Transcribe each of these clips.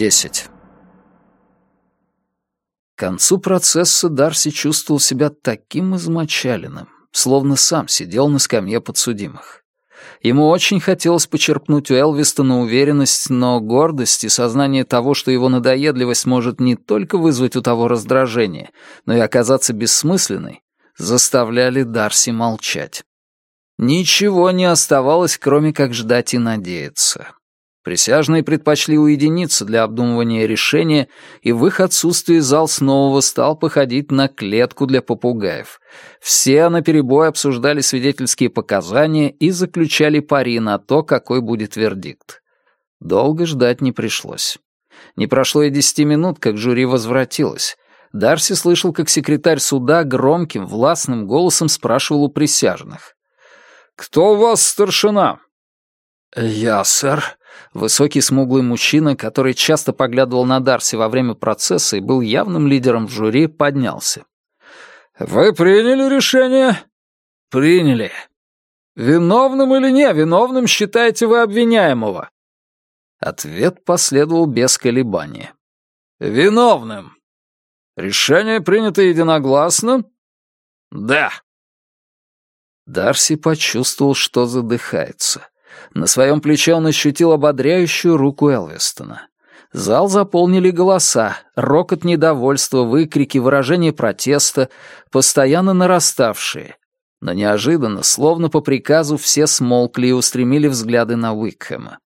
десять. К концу процесса Дарси чувствовал себя таким измочаленным, словно сам сидел на скамье подсудимых. Ему очень хотелось почерпнуть у Элвистона уверенность, но гордость и сознание того, что его надоедливость может не только вызвать у того раздражение, но и оказаться бессмысленной, заставляли Дарси молчать. Ничего не оставалось, кроме как ждать и надеяться. Присяжные предпочли уединиться для обдумывания решения, и в их отсутствии зал снова стал походить на клетку для попугаев. Все наперебой обсуждали свидетельские показания и заключали пари на то, какой будет вердикт. Долго ждать не пришлось. Не прошло и десяти минут, как жюри возвратилось. Дарси слышал, как секретарь суда громким, властным голосом спрашивал у присяжных. «Кто у вас старшина?» «Я, сэр», Высокий смуглый мужчина, который часто поглядывал на Дарси во время процесса и был явным лидером в жюри, поднялся. «Вы приняли решение?» «Приняли». «Виновным или невиновным считаете вы обвиняемого?» Ответ последовал без колебания. «Виновным». «Решение принято единогласно?» «Да». Дарси почувствовал, что задыхается. На своем плече он ощутил ободряющую руку Элвистона. Зал заполнили голоса, рокот недовольства, выкрики, выражения протеста, постоянно нараставшие. Но неожиданно, словно по приказу, все смолкли и устремили взгляды на Уикхэма.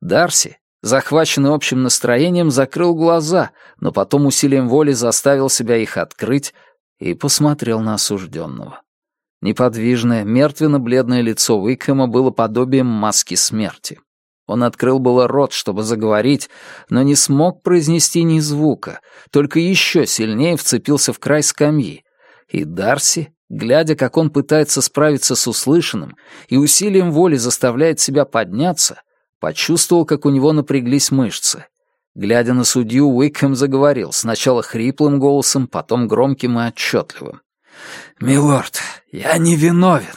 Дарси, захваченный общим настроением, закрыл глаза, но потом усилием воли заставил себя их открыть и посмотрел на осужденного. Неподвижное, мертвенно-бледное лицо Уикхэма было подобием маски смерти. Он открыл было рот, чтобы заговорить, но не смог произнести ни звука, только еще сильнее вцепился в край скамьи. И Дарси, глядя, как он пытается справиться с услышанным и усилием воли заставляет себя подняться, почувствовал, как у него напряглись мышцы. Глядя на судью, Уикхэм заговорил, сначала хриплым голосом, потом громким и отчетливым. «Милорд, я не виновен!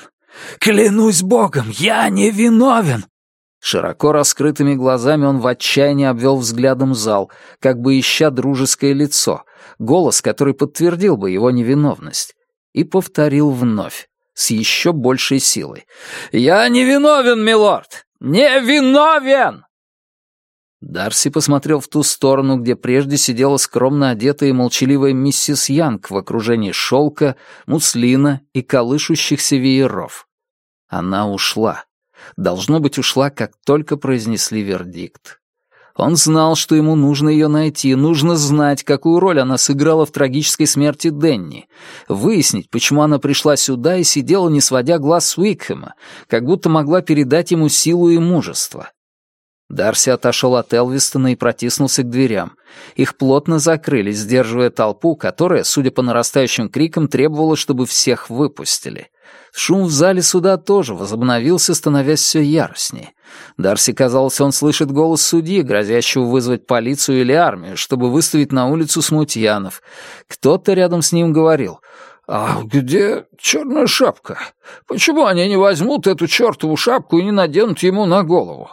Клянусь Богом, я не виновен!» Широко раскрытыми глазами он в отчаянии обвел взглядом зал, как бы ища дружеское лицо, голос, который подтвердил бы его невиновность, и повторил вновь, с еще большей силой. «Я не виновен, милорд! Не виновен!» Дарси посмотрел в ту сторону, где прежде сидела скромно одетая и молчаливая миссис Янг в окружении шелка, муслина и колышущихся вееров. Она ушла. Должно быть, ушла, как только произнесли вердикт. Он знал, что ему нужно ее найти, нужно знать, какую роль она сыграла в трагической смерти Денни, выяснить, почему она пришла сюда и сидела, не сводя глаз с Уикхэма, как будто могла передать ему силу и мужество. Дарси отошел от Элвистона и протиснулся к дверям. Их плотно закрыли, сдерживая толпу, которая, судя по нарастающим крикам, требовала, чтобы всех выпустили. Шум в зале суда тоже возобновился, становясь все яростнее. Дарси казалось, он слышит голос судьи, грозящего вызвать полицию или армию, чтобы выставить на улицу смутьянов. Кто-то рядом с ним говорил «А где черная шапка? Почему они не возьмут эту чертову шапку и не наденут ему на голову?»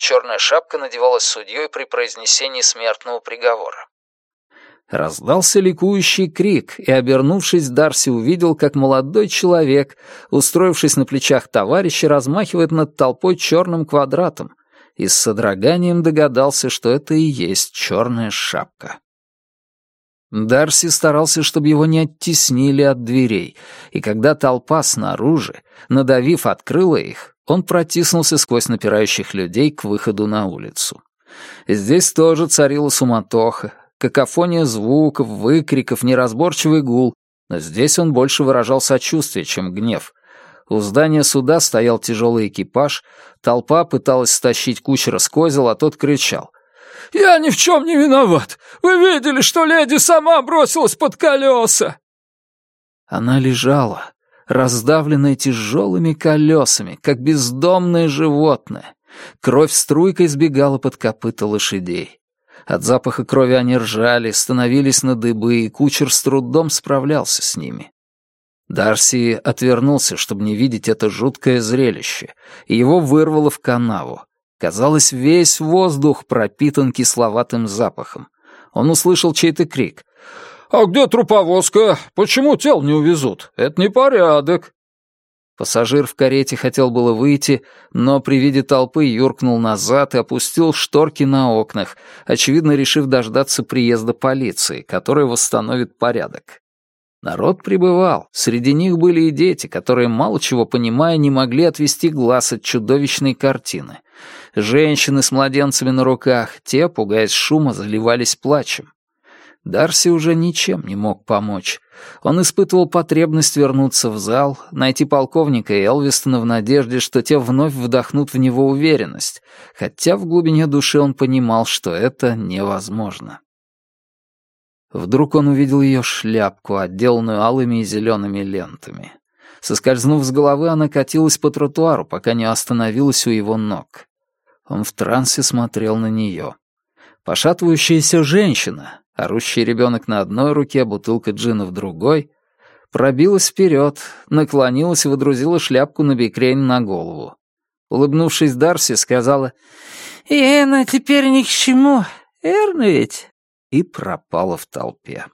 Черная шапка надевалась судьей при произнесении смертного приговора. Раздался ликующий крик, и, обернувшись, Дарси увидел, как молодой человек, устроившись на плечах товарища, размахивает над толпой черным квадратом, и с содроганием догадался, что это и есть черная шапка. Дарси старался, чтобы его не оттеснили от дверей, и когда толпа снаружи, надавив, открыла их, он протиснулся сквозь напирающих людей к выходу на улицу. Здесь тоже царила суматоха, какофония звуков, выкриков, неразборчивый гул, но здесь он больше выражал сочувствие, чем гнев. У здания суда стоял тяжелый экипаж, толпа пыталась стащить кучера с козел, а тот кричал. «Я ни в чем не виноват! Вы видели, что леди сама бросилась под колеса!» Она лежала, раздавленное тяжелыми колесами, как бездомное животное. Кровь струйкой сбегала под копыта лошадей. От запаха крови они ржали, становились на дыбы, и кучер с трудом справлялся с ними. Дарси отвернулся, чтобы не видеть это жуткое зрелище, и его вырвало в канаву. Казалось, весь воздух пропитан кисловатым запахом. Он услышал чей-то крик. А где труповозка? Почему тел не увезут? Это непорядок». Пассажир в карете хотел было выйти, но при виде толпы юркнул назад и опустил шторки на окнах, очевидно, решив дождаться приезда полиции, которая восстановит порядок. Народ прибывал, среди них были и дети, которые, мало чего понимая, не могли отвести глаз от чудовищной картины. Женщины с младенцами на руках, те, пугаясь шума, заливались плачем. Дарси уже ничем не мог помочь. Он испытывал потребность вернуться в зал, найти полковника и Элвистона в надежде, что те вновь вдохнут в него уверенность, хотя в глубине души он понимал, что это невозможно. Вдруг он увидел ее шляпку, отделанную алыми и зелеными лентами. Соскользнув с головы, она катилась по тротуару, пока не остановилась у его ног. Он в трансе смотрел на нее пошатывающаяся женщина, орущий ребенок на одной руке, бутылка джина в другой, пробилась вперед, наклонилась и водрузила шляпку на бекрень на голову. Улыбнувшись, Дарси сказала, «И она ну теперь ни к чему, верно ведь?» и пропала в толпе.